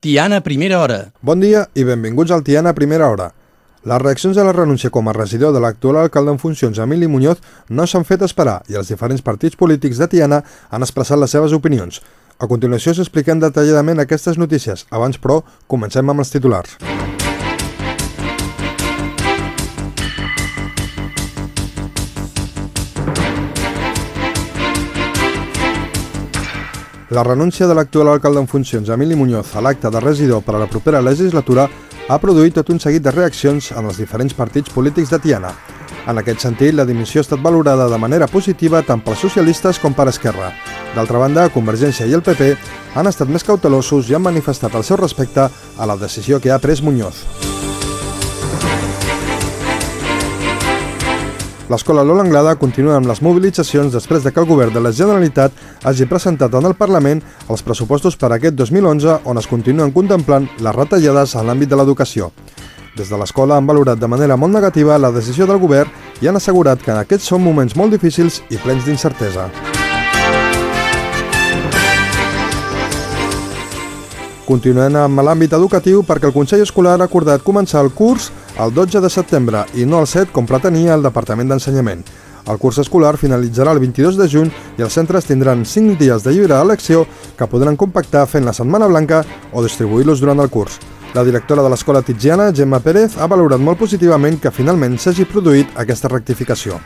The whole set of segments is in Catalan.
Tiana Primera Hora. Bon dia i benvinguts al Tiana Primera Hora. Les reaccions a la renúncia com a regidor de l'actual alcalde en funcions, Emili Muñoz, no s'han fet esperar i els diferents partits polítics de Tiana han expressat les seves opinions. A continuació s'expliquen detalladament aquestes notícies. Abans, però, comencem amb els titulars. La renúncia de l'actual alcalde en funcions, Emili Muñoz, a l'acte de regidor per a la propera legislatura ha produït tot un seguit de reaccions en els diferents partits polítics de Tiana. En aquest sentit, la dimissió ha estat valorada de manera positiva tant pels socialistes com per Esquerra. D'altra banda, Convergència i el PP han estat més cautelosos i han manifestat el seu respecte a la decisió que ha pres Muñoz. L'escola Lola Anglada continua amb les mobilitzacions després de que el govern de la Generalitat hagi presentat en el Parlament els pressupostos per a aquest 2011 on es continuen contemplant les retallades en l'àmbit de l'educació. Des de l'escola han valorat de manera molt negativa la decisió del govern i han assegurat que aquests són moments molt difícils i plens d'incertesa. Continuem amb l'àmbit educatiu perquè el Consell Escolar ha acordat començar el curs el 12 de setembre i no el 7 com pretenia el Departament d'Ensenyament. El curs escolar finalitzarà el 22 de juny i els centres tindran 5 dies de lliure elecció que podran compactar fent la Setmana Blanca o distribuir-los durant el curs. La directora de l'Escola Tiziana, Gemma Pérez, ha valorat molt positivament que finalment s'hagi produït aquesta rectificació.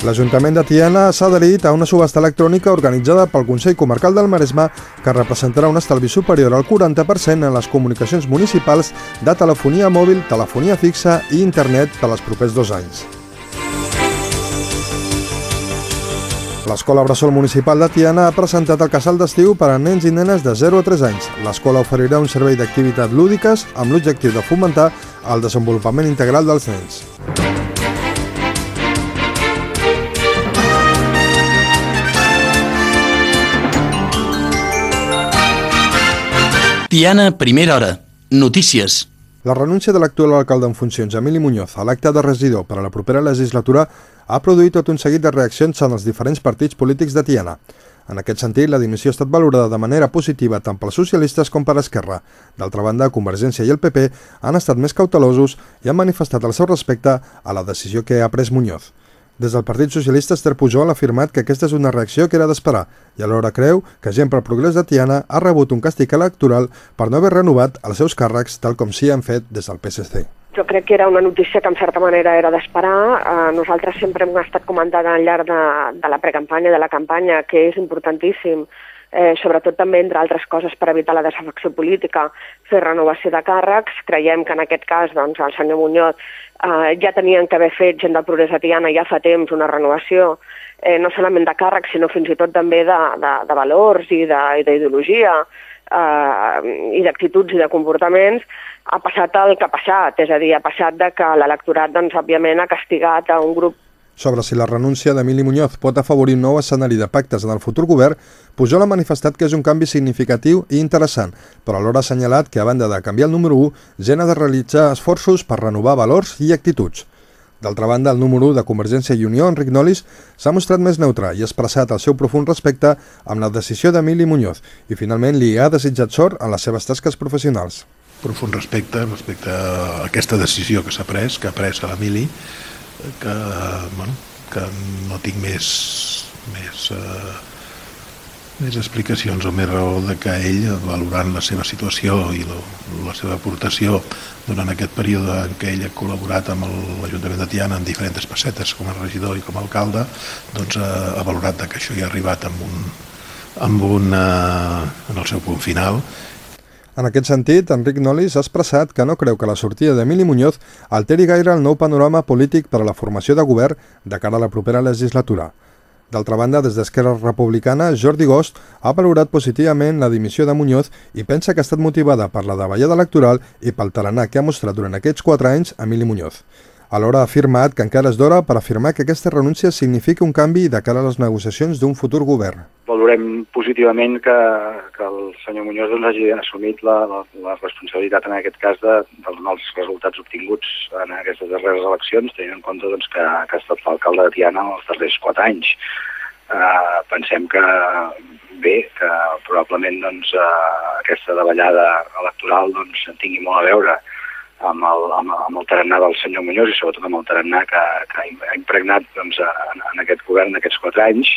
L'Ajuntament de Tiana s'ha adherit a una subhasta electrònica organitzada pel Consell Comarcal del Maresme que representarà un estalvi superior al 40% en les comunicacions municipals de telefonia mòbil, telefonia fixa i internet per als propers dos anys. L'Escola Bressol Municipal de Tiana ha presentat el casal d'estiu per a nens i nenes de 0 a 3 anys. L'escola oferirà un servei d'activitats lúdiques amb l'objectiu de fomentar el desenvolupament integral dels nens. Tiana Primera Hora. Notícies. La renúncia de l'actual alcalde en funcions, Emili Muñoz, a l'acte de regidor per a la propera legislatura ha produït tot un seguit de reaccions en els diferents partits polítics de Tiana. En aquest sentit, la dimissió ha estat valorada de manera positiva tant pels socialistes com per Esquerra. D'altra banda, Convergència i el PP han estat més cautelosos i han manifestat el seu respecte a la decisió que ha pres Muñoz. Des del Partit Socialista, Esther Pujol ha afirmat que aquesta és una reacció que era d'esperar i alhora creu que Gent pel Progrés de Tiana ha rebut un càstig electoral per no haver renovat els seus càrrecs tal com s'hi han fet des del PSC. Jo crec que era una notícia que en certa manera era d'esperar. Eh, nosaltres sempre hem estat comentant al llarg de, de la precampanya, de la campanya, que és importantíssim eh, sobretot també, entre altres coses, per evitar la desafecció política, fer renovació de càrrecs. Creiem que en aquest cas doncs, el senyor Muñoz eh, ja tenien que haver fet gent del Progrés Atiana ja fa temps una renovació, eh, no solament de càrrecs, sinó fins i tot també de, de, de valors i d'ideologia eh, i d'actituds i de comportaments, ha passat el que ha passat, és a dir, ha passat de que l'electorat, doncs, òbviament, ha castigat a un grup sobre si la renúncia d'Emili Muñoz pot afavorir un nou escenari de pactes en el futur govern, Pujol ha manifestat que és un canvi significatiu i interessant, però alhora ha assenyalat que a banda de canviar el número 1, gent ha de realitzar esforços per renovar valors i actituds. D'altra banda, el número 1 de Convergència i Unió, Enric Nolis, s'ha mostrat més neutre i ha expressat el seu profund respecte amb la decisió d'Emili Muñoz i finalment li ha desitjat sort en les seves tasques professionals. Profund respecte respecte a aquesta decisió que s'ha pres, que ha pres a l'Emili, que, bueno, que no tinc més, més, eh, més explicacions o més raó de que ell, valorant la seva situació i la, la seva aportació durant aquest període en què ell ha col·laborat amb l'Ajuntament de Tiana en diferents facetes com a regidor i com a alcalde, doncs eh, ha valorat que això ja ha arribat amb un, amb un, eh, en el seu punt final en aquest sentit, Enric Nolis ha expressat que no creu que la sortida d'Emili Muñoz alteri gaire el nou panorama polític per a la formació de govern de cara a la propera legislatura. D'altra banda, des d'Esquerra Republicana, Jordi Gost ha valorat positivament la dimissió de Muñoz i pensa que ha estat motivada per la davallada electoral i pel tarannà que ha mostrat durant aquests quatre anys Emili Muñoz. Alhora ha afirmat que encara és d'hora per afirmar que aquesta renúncia significa un canvi de cara a les negociacions d'un futur govern. Valorem positivament que, que el senyor Muñoz doncs, hagi assumit la, la, la responsabilitat en aquest cas de, dels mals resultats obtinguts en aquestes darreres eleccions, tenint en compte doncs, que, que ha estat l'alcalde de Tiana els darrers quatre anys. eh, pensem que bé, que probablement doncs, eh, aquesta davallada electoral doncs, tingui molt a veure amb el, amb, amb el tarannà del senyor Muñoz i sobretot amb el tarannà que, que ha impregnat doncs, en, en aquest govern d'aquests quatre anys.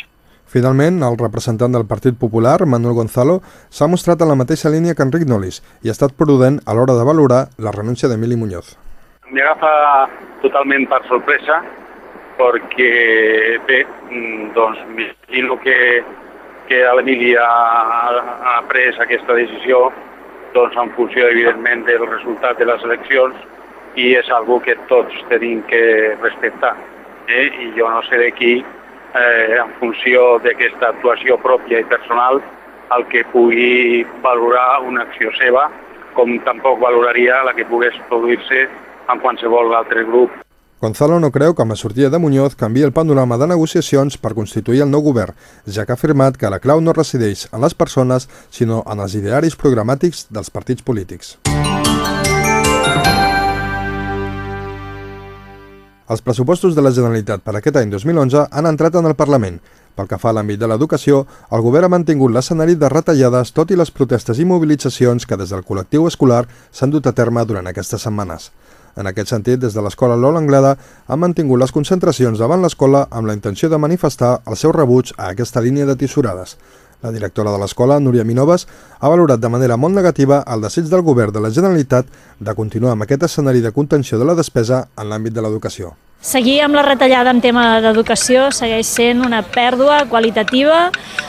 Finalment, el representant del Partit Popular, Manuel Gonzalo, s'ha mostrat en la mateixa línia que Enric Nolis i ha estat prudent a l'hora de valorar la renúncia d'Emili Muñoz. M'agafa totalment per sorpresa perquè, bé, doncs m'imagino que, que l'Emili ha, ha pres aquesta decisió doncs, en funció, evidentment, del resultat de les eleccions i és algo que tots tenim que respectar. Eh? I jo no sé qui, eh, en funció d'aquesta actuació pròpia i personal, el que pugui valorar una acció seva, com tampoc valoraria la que pogués produir-se en qualsevol altre grup Gonzalo no creu que amb la sortida de Muñoz canvi el panorama de negociacions per constituir el nou govern, ja que ha afirmat que la clau no resideix en les persones, sinó en els idearis programàtics dels partits polítics. Els pressupostos de la Generalitat per aquest any 2011 han entrat en el Parlament. Pel que fa a l'àmbit de l'educació, el govern ha mantingut l'escenari de retallades tot i les protestes i mobilitzacions que des del col·lectiu escolar s'han dut a terme durant aquestes setmanes. En aquest sentit, des de l'escola Lola Anglada han mantingut les concentracions davant l'escola amb la intenció de manifestar el seu rebuig a aquesta línia de tisorades. La directora de l'escola, Núria Minoves, ha valorat de manera molt negativa el desig del govern de la Generalitat de continuar amb aquest escenari de contenció de la despesa en l'àmbit de l'educació. Seguir amb la retallada en tema d'educació segueix sent una pèrdua qualitativa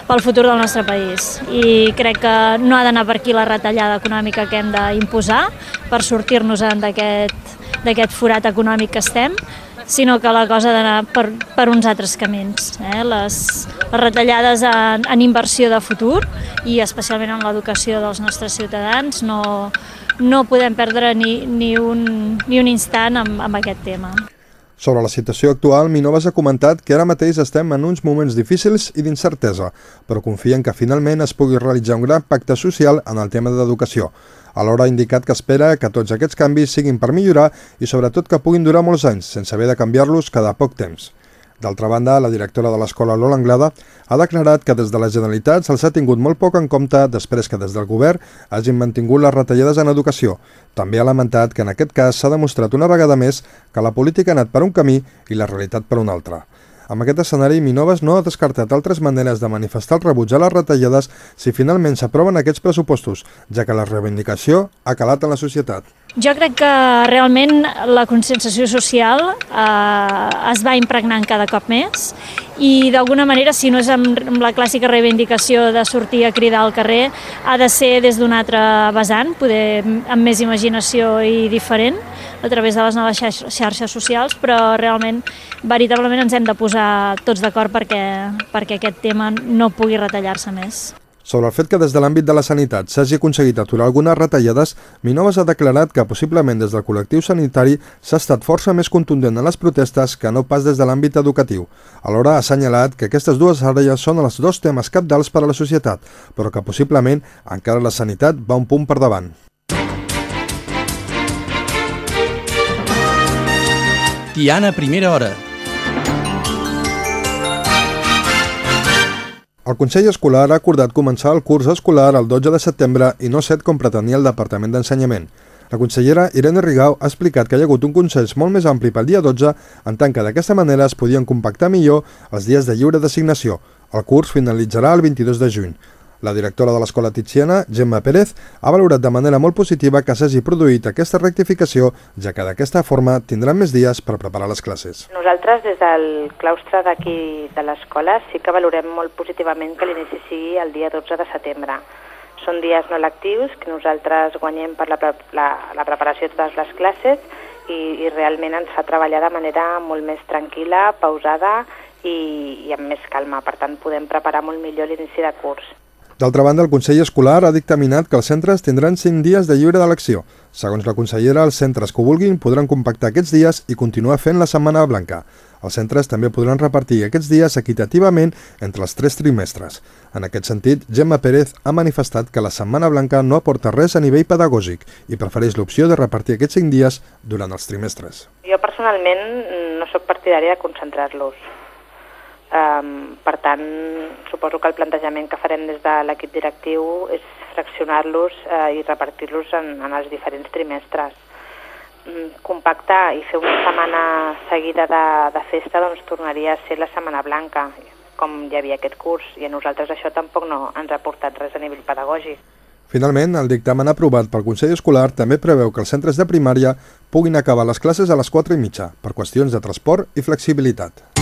pel futur del nostre país i crec que no ha d'anar per aquí la retallada econòmica que hem d'imposar per sortir-nos d'aquest forat econòmic que estem, sinó que la cosa ha d'anar per, per uns altres camins. Eh? Les, les retallades en, en inversió de futur i especialment en l'educació dels nostres ciutadans no, no podem perdre ni, ni, un, ni un instant amb, amb aquest tema. Sobre la situació actual, Minoves ha comentat que ara mateix estem en uns moments difícils i d'incertesa, però confien que finalment es pugui realitzar un gran pacte social en el tema d'educació. Alhora ha indicat que espera que tots aquests canvis siguin per millorar i sobretot que puguin durar molts anys, sense haver de canviar-los cada poc temps. D'altra banda, la directora de l'escola Lola Anglada ha declarat que des de la Generalitat se'ls ha tingut molt poc en compte després que des del govern hagin mantingut les retallades en educació. També ha lamentat que en aquest cas s'ha demostrat una vegada més que la política ha anat per un camí i la realitat per un altre. Amb aquest escenari, Minoves no ha descartat altres maneres de manifestar el rebuig a les retallades si finalment s'aproven aquests pressupostos, ja que la reivindicació ha calat en la societat. Jo crec que realment la conscienciació social eh, es va impregnant cada cop més i d'alguna manera, si no és amb, la clàssica reivindicació de sortir a cridar al carrer, ha de ser des d'un altre vessant, poder amb més imaginació i diferent, a través de les noves xarxes socials, però realment, veritablement ens hem de posar tots d'acord perquè, perquè aquest tema no pugui retallar-se més. Sobre el fet que des de l'àmbit de la sanitat s'hagi aconseguit aturar algunes retallades, Minoves ha declarat que possiblement des del col·lectiu sanitari s'ha estat força més contundent en les protestes que no pas des de l'àmbit educatiu. Alhora ha assenyalat que aquestes dues àrees són els dos temes capdals per a la societat, però que possiblement encara la sanitat va un punt per davant. Tiana Primera Hora. El Consell Escolar ha acordat començar el curs escolar el 12 de setembre i no set com pretenia el Departament d'Ensenyament. La consellera Irene Rigau ha explicat que hi ha hagut un consens molt més ampli pel dia 12 en tant que d'aquesta manera es podien compactar millor els dies de lliure designació. El curs finalitzarà el 22 de juny. La directora de l'Escola Tiziana, Gemma Pérez, ha valorat de manera molt positiva que s'hagi produït aquesta rectificació, ja que d'aquesta forma tindran més dies per preparar les classes. Nosaltres, des del claustre d'aquí de l'escola, sí que valorem molt positivament que l'inici sigui el dia 12 de setembre. Són dies no lectius que nosaltres guanyem per la, la, la preparació de totes les classes i, i realment ens fa treballar de manera molt més tranquil·la, pausada i, i amb més calma. Per tant, podem preparar molt millor l'inici de curs. D'altra banda, el Consell Escolar ha dictaminat que els centres tindran 5 dies de lliure d'elecció. Segons la consellera, els centres que ho vulguin podran compactar aquests dies i continuar fent la Setmana Blanca. Els centres també podran repartir aquests dies equitativament entre els tres trimestres. En aquest sentit, Gemma Pérez ha manifestat que la Setmana Blanca no aporta res a nivell pedagògic i prefereix l'opció de repartir aquests 5 dies durant els trimestres. Jo personalment no sóc partidària de concentrar-los Um, per tant, suposo que el plantejament que farem des de l'equip directiu és fraccionar-los uh, i repartir-los en, en els diferents trimestres. Um, compactar i fer una setmana seguida de, de festa doncs, tornaria a ser la Setmana Blanca, com hi havia aquest curs, i a nosaltres això tampoc no ens ha portat res a nivell pedagògic. Finalment, el dictamen aprovat pel Consell Escolar també preveu que els centres de primària puguin acabar les classes a les 4 i mitja, per qüestions de transport i flexibilitat.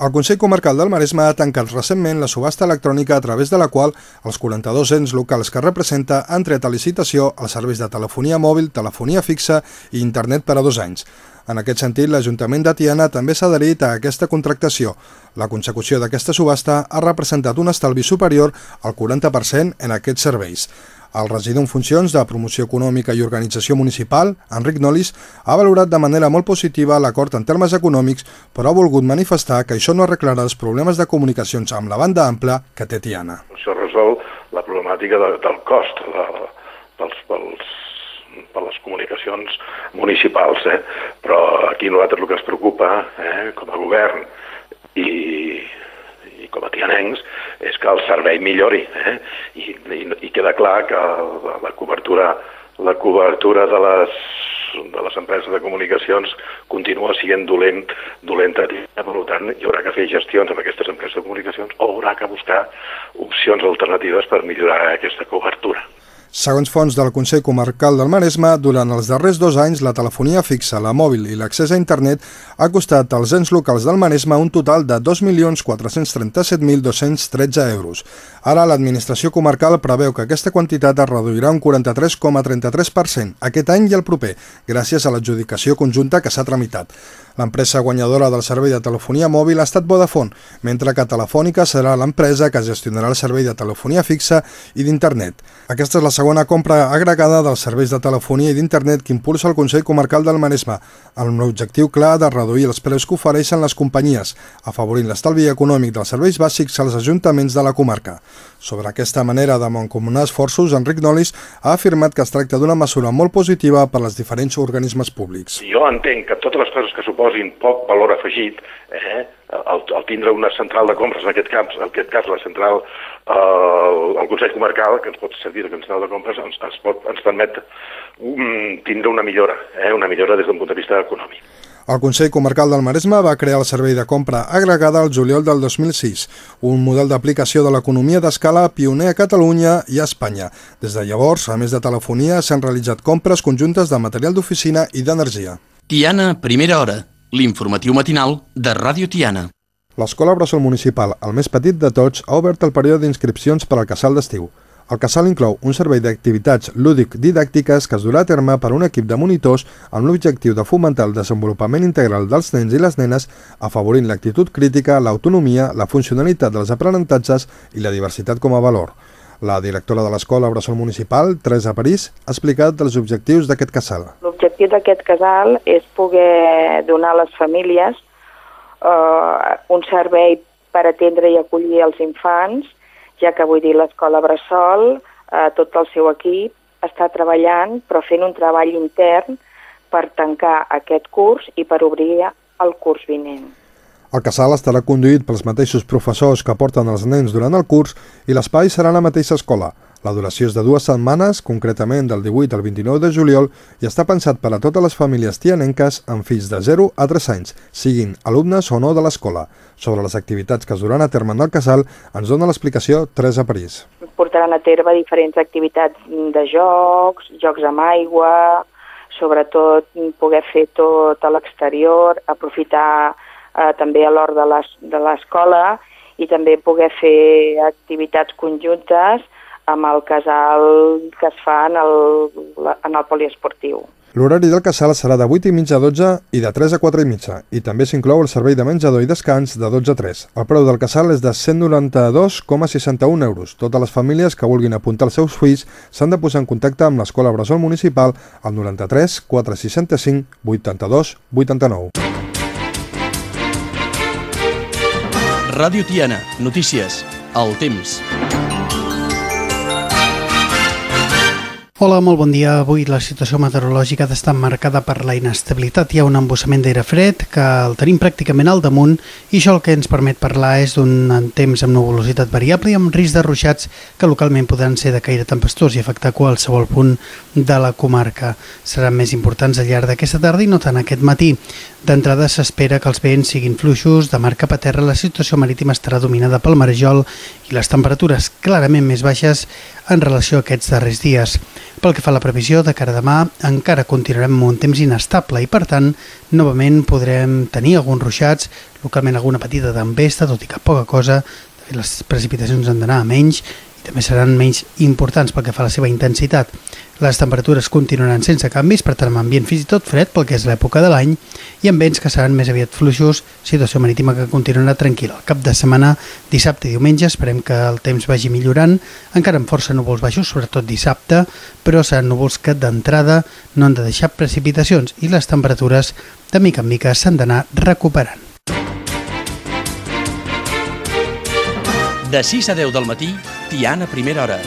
El Consell Comarcal del Maresme ha tancat recentment la subhasta electrònica a través de la qual els 42 ens locals que representa han tret a licitació els serveis de telefonia mòbil, telefonia fixa i internet per a dos anys. En aquest sentit, l'Ajuntament de Tiana també s'ha adherit a aquesta contractació. La consecució d'aquesta subhasta ha representat un estalvi superior al 40% en aquests serveis. El regidor en funcions de Promoció Econòmica i Organització Municipal, Enric Nolis, ha valorat de manera molt positiva l'acord en termes econòmics, però ha volgut manifestar que això no arreglarà els problemes de comunicacions amb la banda ampla que té Tiana. Això resol la problemàtica de, del cost de, pels, pels, per les comunicacions municipals, eh? però aquí nosaltres el que ens preocupa eh, com a govern i com a tianencs és que el servei millori eh? I, i, i queda clar que la, la cobertura la cobertura de les, de les empreses de comunicacions continua sent dolent, dolenta. Per tant, hi haurà que fer gestions amb aquestes empreses de comunicacions o haurà que buscar opcions alternatives per millorar aquesta cobertura. Segons fonts del Consell Comarcal del Maresme, durant els darrers dos anys la telefonia fixa, la mòbil i l'accés a internet ha costat als ens locals del Maresme un total de 2.437.213 euros. Ara l'administració comarcal preveu que aquesta quantitat es reduirà un 43,33% aquest any i el proper, gràcies a l'adjudicació conjunta que s'ha tramitat. L'empresa guanyadora del servei de telefonia mòbil ha estat Vodafone, mentre que Telefònica serà l'empresa que gestionarà el servei de telefonia fixa i d'internet. Aquesta és la segona compra agregada dels serveis de telefonia i d'internet que impulsa el Consell Comarcal del Maresme, amb l'objectiu clar de reduir els preus que ofereixen les companyies, afavorint l'estalvi econòmic dels serveis bàsics als ajuntaments de la comarca. Sobre aquesta manera de mancomunar esforços, Enric Nolis ha afirmat que es tracta d'una mesura molt positiva per als diferents organismes públics. Jo entenc que totes les coses que suposin poc valor afegit, eh, el, el tindre una central de compres, en aquest cas, en aquest cas la central, eh, el Consell Comarcal, que ens pot servir de central de compres, ens, ens, pot, ens permet um, tindre una millora, eh, una millora des d'un punt de vista econòmic. El Consell Comarcal del Maresme va crear el servei de compra agregada al juliol del 2006, un model d'aplicació de l'economia d'escala pioner a Catalunya i a Espanya. Des de llavors, a més de telefonia, s'han realitzat compres conjuntes de material d'oficina i d'energia. Tiana, primera hora, l'informatiu matinal de Ràdio Tiana. L'Escola Bressol Municipal, el més petit de tots, ha obert el període d'inscripcions per al casal d'estiu. El casal inclou un servei d'activitats lúdic-didàctiques que es durà a terme per un equip de monitors amb l'objectiu de fomentar el desenvolupament integral dels nens i les nenes, afavorint l'actitud crítica, l'autonomia, la funcionalitat dels aprenentatges i la diversitat com a valor. La directora de l'Escola Bressol Municipal, Teresa París, ha explicat els objectius d'aquest casal. L'objectiu d'aquest casal és poder donar a les famílies eh, un servei per atendre i acollir els infants, ja que vull dir l'escola Bressol, eh, tot el seu equip, està treballant, però fent un treball intern per tancar aquest curs i per obrir el curs vinent. El casal estarà conduït pels mateixos professors que porten els nens durant el curs i l'espai serà la mateixa escola. La duració és de dues setmanes, concretament del 18 al 29 de juliol, i està pensat per a totes les famílies tianenques amb fills de 0 a 3 anys, siguin alumnes o no de l'escola. Sobre les activitats que es duran a terme en el casal, ens dona l'explicació Teresa París. Portaran a terme diferents activitats de jocs, jocs amb aigua, sobretot poder fer tot a l'exterior, aprofitar eh, també a l'hora de l'escola i també poder fer activitats conjuntes amb el casal que es fa en el, en el poliesportiu. L'horari del casal serà de 8 i mitja a 12 i de 3 a 4 i mitja, i també s'inclou el servei de menjador i descans de 12 a 3. El preu del casal és de 192,61 euros. Totes les famílies que vulguin apuntar els seus fills s'han de posar en contacte amb l'Escola Bressol Municipal al 93 465 82 89. Ràdio Tiana, notícies, el temps. Hola, molt bon dia. Avui la situació meteorològica ha d'estar marcada per la inestabilitat. Hi ha un embossament d'aire fred que el tenim pràcticament al damunt i això el que ens permet parlar és d'un temps amb nuvolositat variable i amb risc de ruixats que localment podran ser de caire tempestós i afectar qualsevol punt de la comarca. Seran més importants al llarg d'aquesta tarda i no tant aquest matí. D'entrada s'espera que els vents siguin fluixos, de mar cap a terra la situació marítima estarà dominada pel marejol i les temperatures clarament més baixes en relació a aquests darrers dies. Pel que fa a la previsió de cara a demà, encara continuarem amb un temps inestable i, per tant, novament podrem tenir alguns ruixats, localment alguna petita tempesta, tot i que poca cosa, les precipitacions han d'anar a menys també seran menys importants pel que fa a la seva intensitat. Les temperatures continuaran sense canvis, per tant amb ambient fins i tot fred pel que és l'època de l'any i amb vents que seran més aviat fluixos, situació marítima que continuarà tranquil·la. Cap de setmana, dissabte i diumenge, esperem que el temps vagi millorant, encara amb força núvols baixos, sobretot dissabte, però seran núvols que d'entrada no han de deixar precipitacions i les temperatures de mica en mica s'han d'anar recuperant. De 6 a 10 del matí, Tiana Primera Hora.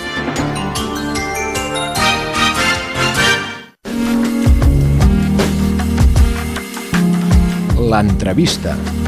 L'entrevista.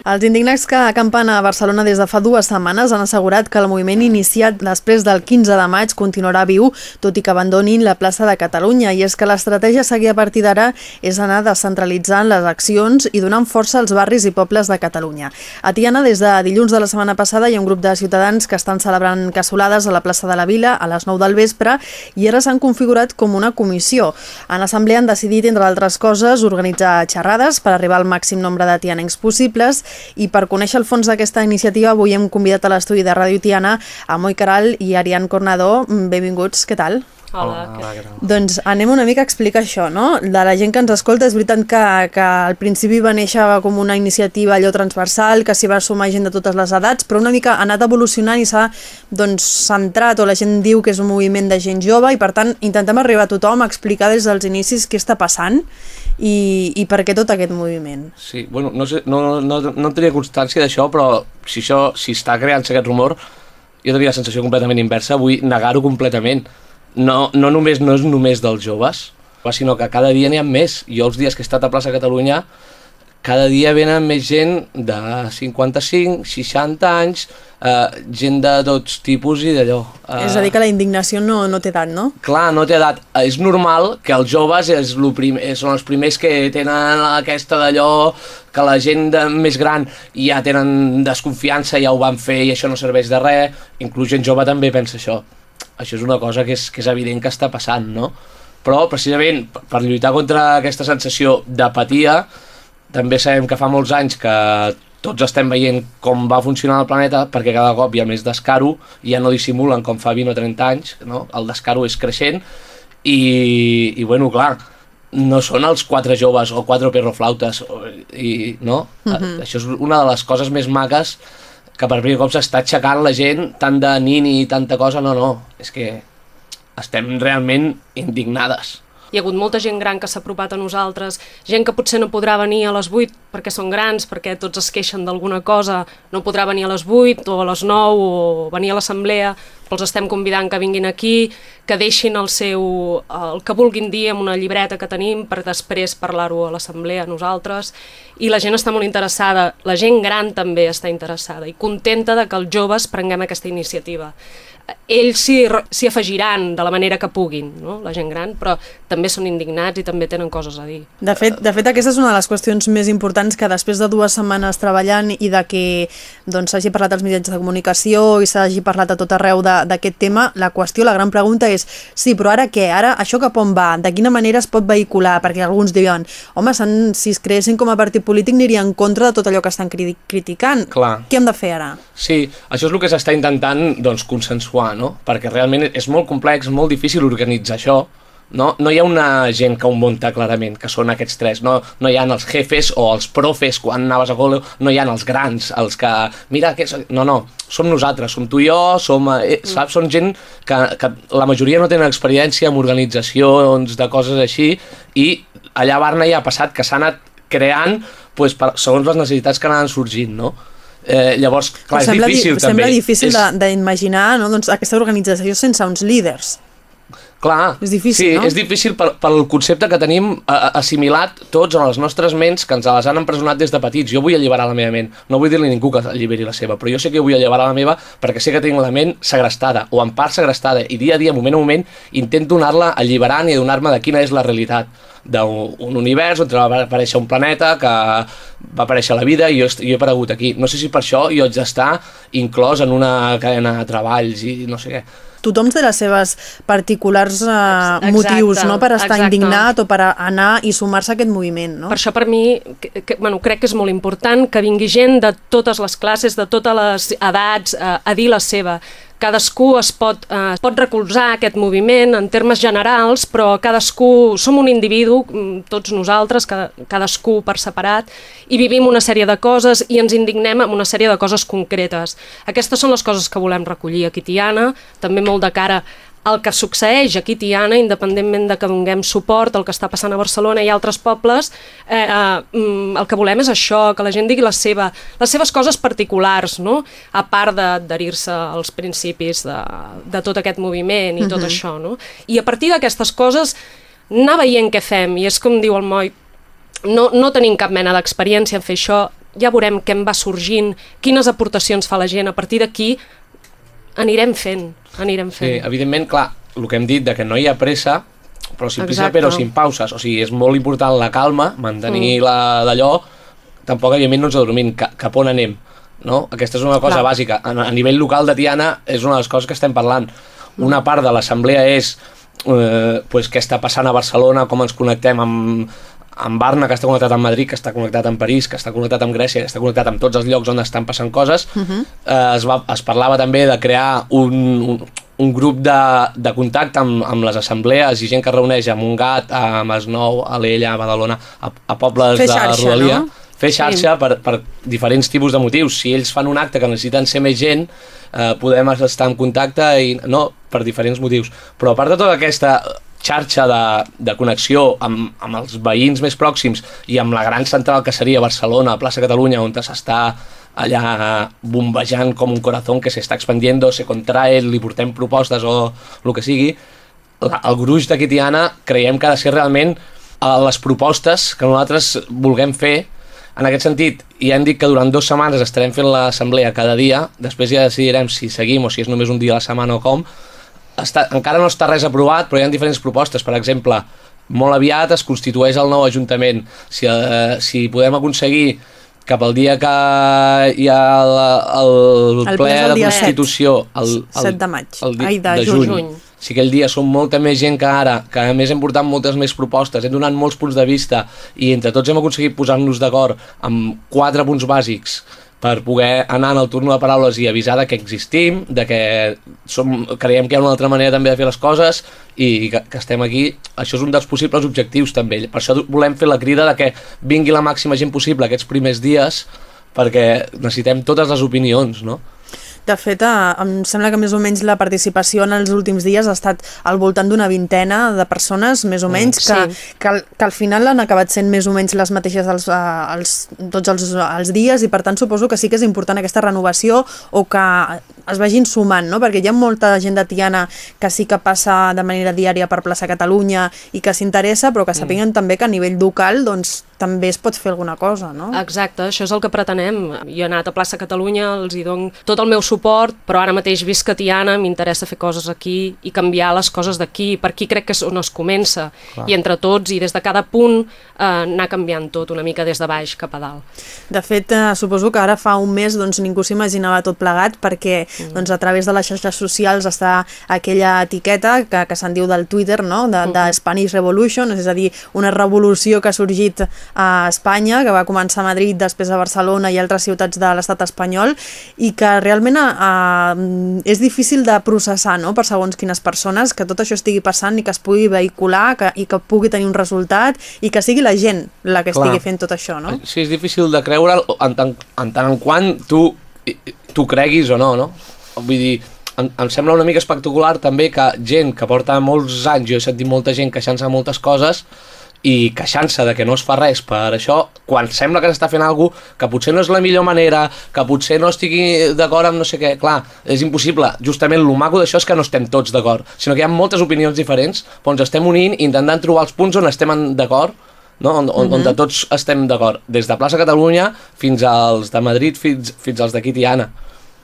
Els indignats que acampen a Barcelona des de fa dues setmanes han assegurat que el moviment iniciat després del 15 de maig continuarà viu, tot i que abandonin la plaça de Catalunya. I és que l'estratègia a seguir a partir d'ara és anar descentralitzant les accions i donant força als barris i pobles de Catalunya. A Tiana, des de dilluns de la setmana passada, hi ha un grup de ciutadans que estan celebrant cassolades a la plaça de la Vila a les 9 del vespre i ara s'han configurat com una comissió. En assemblea han decidit, entre altres coses, organitzar xerrades per arribar al màxim nombre de tianencs possibles i per conèixer el fons d'aquesta iniciativa avui hem convidat a l'estudi de Ràdio Tiana a Moi Caral i Ariane Cornador. Benvinguts, què tal? Hola, Hola tal? Doncs anem una mica a explicar això, no? De la gent que ens escolta, és veritat que, que al principi va néixer com una iniciativa allò transversal, que s'hi va sumar gent de totes les edats, però una mica ha anat evolucionant i s'ha doncs, centrat, o la gent diu que és un moviment de gent jove, i per tant intentem arribar a tothom a explicar des dels inicis què està passant i, i per què tot aquest moviment. Sí, bueno, no, sé, no, no, no tenia constància d'això, però si, això, si està creant-se aquest rumor, jo tenia la sensació completament inversa, vull negar-ho completament no, no, només, no és només dels joves, sinó que cada dia n'hi ha més. Jo els dies que he estat a plaça Catalunya, cada dia venen més gent de 55, 60 anys, eh, gent de tots tipus i d'allò. Eh... És a dir, que la indignació no, no té edat, no? Clar, no té edat. És normal que els joves és lo prim són els primers que tenen aquesta d'allò que la gent de, més gran ja tenen desconfiança, ja ho van fer i això no serveix de res. Inclús gent jove també pensa això això és una cosa que és, que és evident que està passant, no? Però precisament per lluitar contra aquesta sensació d'apatia, també sabem que fa molts anys que tots estem veient com va funcionar el planeta perquè cada cop hi ha més descaro i ja no dissimulen com fa 20 o 30 anys, no? el descaro és creixent i, i bueno, clar, no són els quatre joves o quatre perroflautes i, no? Uh -huh. Això és una de les coses més maques que per primer cop s'està aixecant la gent tant de nini i tanta cosa, no, no, és que estem realment indignades. Hi ha hagut molta gent gran que s'ha apropat a nosaltres, gent que potser no podrà venir a les 8 perquè són grans, perquè tots es queixen d'alguna cosa, no podrà venir a les 8 o a les 9 o venir a l'assemblea, els estem convidant que vinguin aquí, que deixin el seu, el que vulguin dir amb una llibreta que tenim per després parlar-ho a l'assemblea nosaltres. I la gent està molt interessada, la gent gran també està interessada i contenta de que els joves prenguem aquesta iniciativa ells s'hi afegiran de la manera que puguin, no? la gent gran, però també són indignats i també tenen coses a dir. De fet, de fet aquesta és una de les qüestions més importants que després de dues setmanes treballant i de que doncs, s'hagi doncs, parlat als mitjans de comunicació i s'hagi parlat a tot arreu d'aquest tema, la qüestió, la gran pregunta és sí, però ara què? Ara això cap on va? De quina manera es pot vehicular? Perquè alguns diuen, home, si es creessin com a partit polític aniria en contra de tot allò que estan cri criticant. Clar. Què hem de fer ara? Sí, això és el que s'està intentant doncs, consensuar, no? Perquè realment és molt complex, molt difícil organitzar això, no? no hi ha una gent que ho munta clarament, que són aquests tres, no, no hi ha els jefes o els profes quan anaves a col·le, no hi ha els grans, els que, mira, que... no, no, som nosaltres, som tu i jo, som, eh, mm. saps, són gent que, que la majoria no tenen experiència en organitzacions de coses així i allà a Barna ja ha passat que s'ha anat creant pues, per, segons les necessitats que anaven sorgint, no? Eh, llavors, clar, és sembla, difícil di, també. Sembla difícil és... d'imaginar no? doncs, aquesta organització sense uns líders. Clar, És difícil, sí, no? és difícil per, pel concepte que tenim assimilat tots en les nostres ments que ens les han empresonat des de petits. Jo vull alliberar la meva ment. No vull dir-li a ningú que alliberi la seva, però jo sé que vull alliberar la meva perquè sé que tinc la ment segrestada, o en part segrestada, i dia a dia, moment a moment, intento anar-la alliberant i adonar-me de quina és la realitat d'un un univers on va aparèixer un planeta que va aparèixer la vida i jo, jo he aparegut aquí. No sé si per això jo haig d'estar inclòs en una cadena de treballs i no sé què. Tothom té les seves particulars eh, Exacte, motius no? per estar exacte. indignat o per anar i sumar-se a aquest moviment. No? Per això per mi que, que, bueno, crec que és molt important que vingui gent de totes les classes, de totes les edats, eh, a dir la seva. Cadascú es pot, eh, pot recolzar aquest moviment en termes generals, però cadascú, som un individu, mm, tots nosaltres, ca- cadascú per separat, i vivim una sèrie de coses i ens indignem amb una sèrie de coses concretes. Aquestes són les coses que volem recollir aquí Tiana, també molt de cara el que succeeix aquí Tiana, independentment de que donem suport al que està passant a Barcelona i altres pobles, eh, eh, mm, el que volem és això, que la gent digui la seva, les seves coses particulars, no? a part d'adherir-se als principis de, de tot aquest moviment i tot Mhm. això. No? I a partir d'aquestes coses anar veient què fem, i és com diu el Moi, no, no tenim cap mena d'experiència en fer això, ja veurem què en va sorgint, quines aportacions fa la gent, a partir d'aquí anirem fent, anirem Sí, fent. evidentment, clar, el que hem dit de que no hi ha pressa, però sin Exacte. però sin pauses. O sigui, és molt important la calma, mantenir Mm. la d'allò, tampoc evidentment no ens adormim, ca, cap on anem. No? Aquesta és una cosa Clar. bàsica. A, a nivell local de Tiana és una de les coses que estem parlant. Una part de l'assemblea és eh, pues, què està passant a Barcelona, com ens connectem amb, amb Barna, que està connectat amb Madrid, que està connectat amb París, que està connectat amb Grècia, que està connectat amb tots els llocs on estan passant coses, Mhm. eh, es, va, es parlava també de crear un, un, un grup de, de contacte amb, amb les assemblees i gent que es reuneix a Montgat, a Masnou, a l'Ella, a Badalona, a, a pobles Fer de xarxa, Rodalia. no? Fer xarxa Sí. per, per diferents tipus de motius. Si ells fan un acte que necessiten ser més gent, eh, podem estar en contacte i no, per diferents motius. Però a part de tota aquesta xarxa de, de connexió amb, amb els veïns més pròxims i amb la gran central que seria Barcelona, Plaça Catalunya, on s'està allà bombejant com un corazón que s'està expandiendo, se contrae, li portem propostes o el que sigui, la, el gruix de Quitiana creiem que ha de ser realment eh, les propostes que nosaltres vulguem fer en aquest sentit, ja hem dit que durant dues setmanes estarem fent l'assemblea cada dia, després ja decidirem si seguim o si és només un dia a la setmana o com. Està, encara no està res aprovat, però hi ha diferents propostes. Per exemple, molt aviat es constitueix el nou Ajuntament. Si, eh, si podem aconseguir cap al dia que hi ha el, el, El ple el de Constitució, el, el, 7 de maig. el di- Ai, de de juny. juny. Si aquell dia som molta més gent que ara, que a més hem portat moltes més propostes, hem donat molts punts de vista i entre tots hem aconseguit posar-nos d'acord amb quatre punts bàsics per poder anar en el turno de paraules i avisar de que existim, de que som, creiem que hi ha una altra manera també de fer les coses i que, que estem aquí. Això és un dels possibles objectius també. Per això volem fer la crida de que vingui la màxima gent possible aquests primers dies perquè necessitem totes les opinions, no? De fet, eh, em sembla que més o menys la participació en els últims dies ha estat al voltant d'una vintena de persones, més o Mm. menys, que, Sí. que, al- que al final han acabat sent més o menys les mateixes els, eh, els, tots els, els dies i per tant suposo que sí que és important aquesta renovació o que es vagin sumant, no? perquè hi ha molta gent de Tiana que sí que passa de manera diària per plaça Catalunya i que s'interessa, però que sapiguen també que a nivell local doncs, també es pot fer alguna cosa. No? Exacte, això és el que pretenem. Jo he anat a plaça Catalunya, els hi dono tot el meu suport, però ara mateix visc a Tiana, m'interessa fer coses aquí i canviar les coses d'aquí. Per aquí crec que és on es comença. Clar. I entre tots i des de cada punt eh, anar canviant tot una mica des de baix cap a dalt. De fet, eh, suposo que ara fa un mes doncs, ningú s'imaginava tot plegat perquè Mm. doncs, a través de les xarxes socials està aquella etiqueta que, que se'n diu del Twitter, no? de, Mm-hmm. de Spanish Revolution, és a dir, una revolució que ha sorgit a Espanya, que va començar a Madrid, després a Barcelona i altres ciutats de l'estat espanyol, i que realment eh, és difícil de processar no? per segons quines persones, que tot això estigui passant i que es pugui vehicular que, i que pugui tenir un resultat i que sigui la gent la que Clar. estigui fent tot això, no? Sí, és difícil de creure en tant en, tant en quant tu tu creguis o no, no? Vull dir, em, em sembla una mica espectacular també que gent que porta molts anys, jo he sentit molta gent queixant-se de moltes coses i queixant-se de que no es fa res per això, quan sembla que s'està fent alguna que potser no és la millor manera, que potser no estigui d'acord amb no sé què, clar, és impossible. Justament el maco d'això és que no estem tots d'acord, sinó que hi ha moltes opinions diferents, però ens estem unint intentant trobar els punts on estem d'acord no? on, on, uh -huh. on tots estem d'acord, des de plaça Catalunya fins als de Madrid, fins, fins als d'aquí Tiana.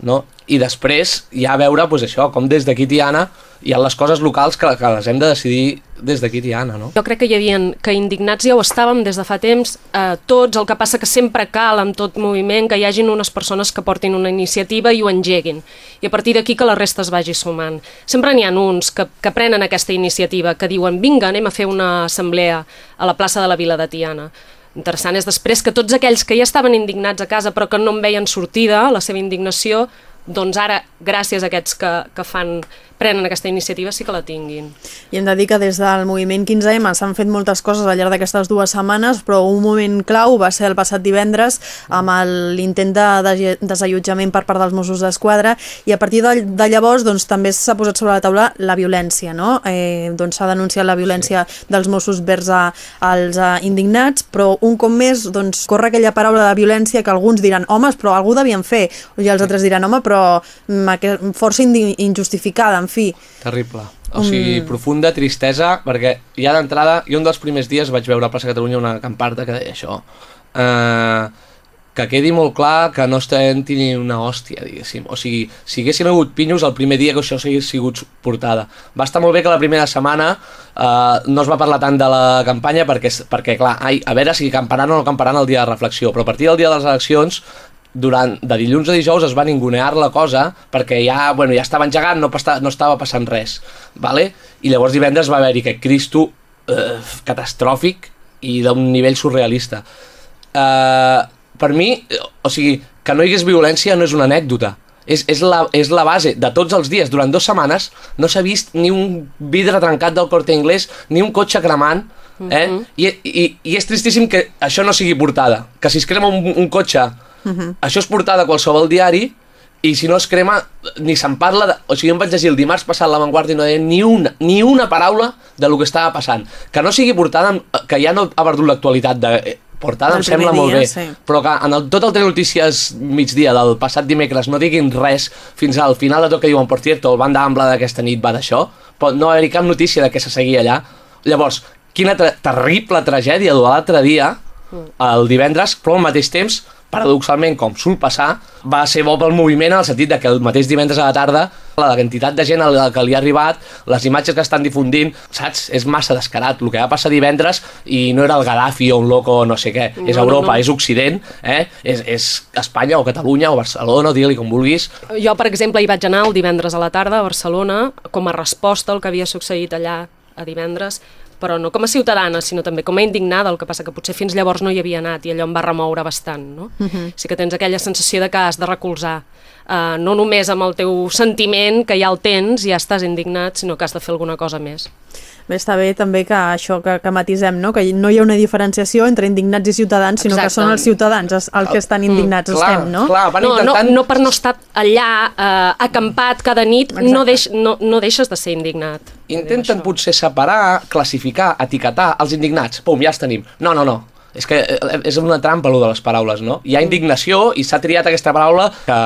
No? I després ja veure pues, això, com des d'aquí Tiana hi ha les coses locals que, que les hem de decidir des d'aquí Tiana, no? Jo crec que hi havia, que indignats ja ho estàvem des de fa temps, eh, tots, el que passa que sempre cal amb tot moviment que hi hagin unes persones que portin una iniciativa i ho engeguin. I a partir d'aquí que la resta es vagi sumant. Sempre n'hi ha uns que, que prenen aquesta iniciativa, que diuen vinga, anem a fer una assemblea a la plaça de la Vila de Tiana. Interessant és després que tots aquells que ja estaven indignats a casa però que no en veien sortida, la seva indignació, doncs ara, gràcies a aquests que, que fan, prenen aquesta iniciativa, sí que la tinguin. I hem de dir que des del moviment 15M s'han fet moltes coses al llarg d'aquestes dues setmanes, però un moment clau va ser el passat divendres amb l'intent de desallotjament per part dels Mossos d'Esquadra i a partir de, de llavors doncs, també s'ha posat sobre la taula la violència. No? Eh, doncs s'ha denunciat la violència sí. dels Mossos vers a, als a, indignats, però un cop més doncs, corre aquella paraula de violència que alguns diran homes, però algú devien fer, i els altres diran home, però mm, força injustificada, en fi. Terrible. O sigui, mm. profunda tristesa, perquè ja d'entrada, jo un dels primers dies vaig veure a Plaça Catalunya una camparta que deia això. Uh, que quedi molt clar que no estem ni una hòstia, diguéssim. O sigui, si haguessin hagut pinyos el primer dia que això s'hagués sigut portada. Va estar molt bé que la primera setmana uh, no es va parlar tant de la campanya perquè, perquè clar, ai, a veure si camparan o no camparan el dia de reflexió, però a partir del dia de les eleccions durant, de dilluns a dijous es va ningunear la cosa perquè ja, bueno, ja estava engegant, no, pasta, no estava passant res. Vale? I llavors divendres va haver-hi aquest Cristo eh, catastròfic i d'un nivell surrealista. Eh, per mi, o sigui, que no hi hagués violència no és una anècdota. És, és, la, és la base de tots els dies. Durant dues setmanes no s'ha vist ni un vidre trencat del corte inglès, ni un cotxe cremant, eh? Uh -huh. I, i, I és tristíssim que això no sigui portada. Que si es crema un, un cotxe Uh -huh. Això és portada a qualsevol diari i si no es crema ni se'n parla de... o sigui, em vaig llegir el dimarts passat la Vanguardia i no deia ni una, ni una paraula de lo que estava passant que no sigui portada, que ja no ha perdut l'actualitat de eh, portada el em sembla dia, molt bé sí. però que en el, tot el Telenotícies migdia del passat dimecres no diguin res fins al final de tot que diuen per cierto, el banda ampla d'aquesta nit va d'això però no haver-hi cap notícia de què se seguia allà llavors, quina terrible tragèdia de l'altre dia mm. el divendres, però al mateix temps paradoxalment, com sol passar, va ser bo pel moviment en el sentit de que el mateix divendres a la tarda la quantitat de gent a la que li ha arribat, les imatges que estan difundint, saps? És massa descarat. El que va passar divendres i no era el Gaddafi o un loco o no sé què. No, és Europa, no, no. és Occident, eh? és, és Espanya o Catalunya o Barcelona, digue-li com vulguis. Jo, per exemple, hi vaig anar el divendres a la tarda a Barcelona com a resposta al que havia succeït allà a divendres però no com a ciutadana, sinó també com a indignada, el que passa que potser fins llavors no hi havia anat i allò em va remoure bastant, no? Uh -huh. Sí que tens aquella sensació de que has de recolzar, uh, no només amb el teu sentiment, que ja el tens, ja estàs indignat, sinó que has de fer alguna cosa més. Bé, està bé també que això que, que matisem, no? que no hi ha una diferenciació entre indignats i ciutadans, sinó Exacte. que són els ciutadans els, els que estan mm, indignats, mm, clar, estem, no? Clar, no, intentant... no, no per no estar allà eh, acampat cada nit, no, deix, no, no deixes de ser indignat. Intenten potser separar, classificar, etiquetar els indignats. Pum, ja els tenim. No, no, no és que eh, és una trampa, allò de les paraules, no? Hi ha indignació i s'ha triat aquesta paraula que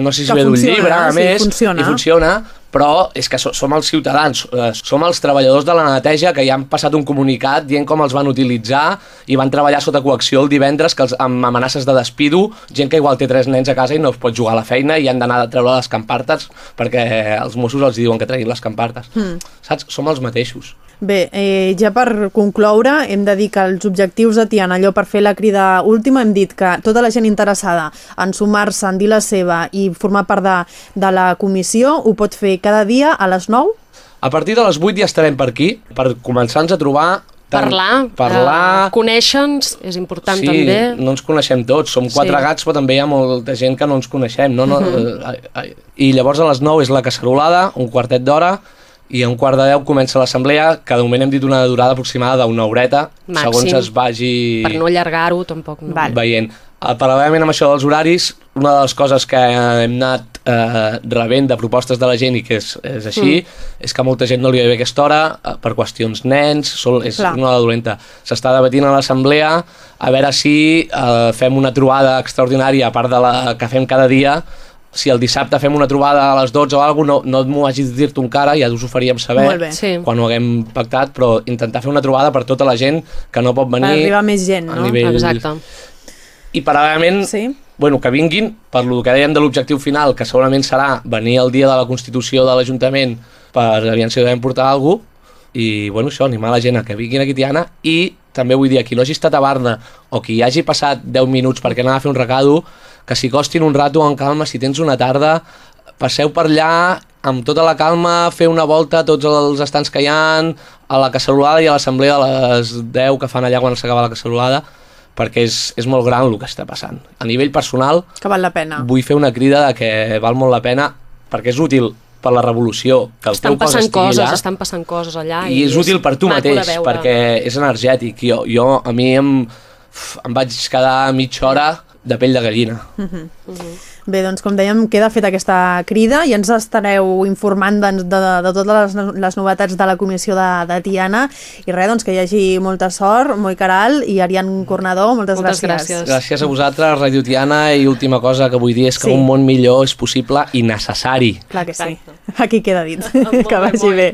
no sé si ve d'un llibre, a més, sí, funciona. i funciona, però és que som els ciutadans, eh, som els treballadors de la neteja que ja han passat un comunicat dient com els van utilitzar i van treballar sota coacció el divendres que els, amb amenaces de despido, gent que igual té tres nens a casa i no es pot jugar a la feina i han d'anar a treure les campartes perquè els Mossos els diuen que treguin les campartes. Mm. Saps? Som els mateixos. Bé, eh, ja per concloure, hem de dir que els objectius de Tiana, allò per fer la crida última, hem dit que tota la gent interessada en sumar-se, en dir la seva i formar part de, de la comissió ho pot fer cada dia a les 9? A partir de les 8 ja estarem per aquí, per començar-nos a trobar tant, parlar, parlar... Uh, conèixer-nos és important sí, també. Sí, no ens coneixem tots, som quatre sí. gats, però també hi ha molta gent que no ens coneixem. No? No, uh -huh. uh, uh, I llavors a les 9 és la cacerolada, un quartet d'hora, i a un quart de deu comença l'assemblea, que de moment hem dit una durada aproximada d'una horeta, Màxim, segons es vagi... Per no allargar-ho tampoc. No. Veient. Paral·lelament amb això dels horaris, una de les coses que hem anat eh, rebent de propostes de la gent i que és, és així, mm. és que molta gent no li va bé aquesta hora eh, per qüestions nens, sol, és Clar. una hora dolenta. S'està debatint a l'assemblea a veure si eh, fem una trobada extraordinària a part de la que fem cada dia si el dissabte fem una trobada a les 12 o alguna cosa, no, no m'ho hagis de dir-te encara, ja us ho faríem saber. Sí. quan ho haguem pactat, però intentar fer una trobada per tota la gent que no pot venir Per arribar més gent, a no? nivell... Exacte. I paral·lelament, Sí. bueno, que vinguin, per lo que dèiem de l'objectiu final, que segurament serà venir el dia de la Constitució de l'Ajuntament per aviam si devem portar alguna cosa, i bueno, això, animar la gent a que vinguin aquí a Tiana i també vull dir, a qui no hagi estat a Barna o qui hagi passat 10 minuts perquè anava a fer un recado, que s'hi costin un rato en calma, si tens una tarda, passeu per allà amb tota la calma, fer una volta a tots els estants que hi han, a la cacerolada i a l'assemblea a les 10 que fan allà quan s'acaba la cacerolada, perquè és, és molt gran el que està passant. A nivell personal, Que val la pena. vull fer una crida de que val molt la pena perquè és útil per la revolució que el Estan teu cos estigui coses, allà estan passant coses allà. i és útil per tu mateix perquè és energètic jo, jo a mi em, em vaig quedar mitja hora de pell de gallina Mhm. Bé, doncs com dèiem, queda feta aquesta crida i ens estareu informant de, de, de totes les, les novetats de la comissió de, de Tiana i res, doncs que hi hagi molta sort, Moi Caral i Arián Cornador, moltes, Moltes gràcies. gràcies a vosaltres, Radio Tiana i última cosa que vull dir és que Sí. un món millor és possible i necessari Clar que sí. Aquí queda dit. que vagi bé.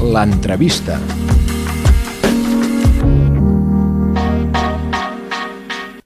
L'entrevista.